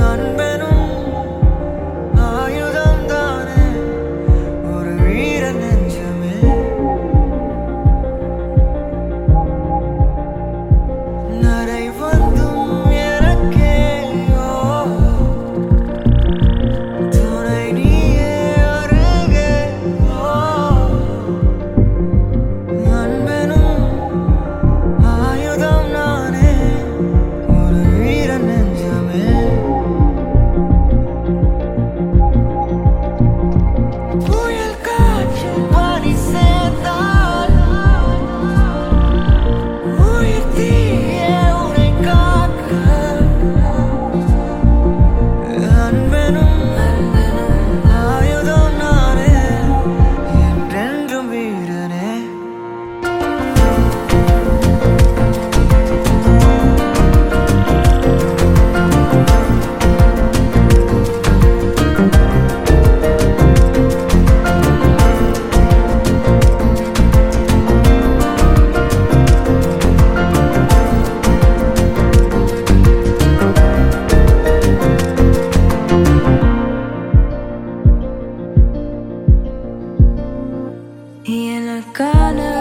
on In a corner.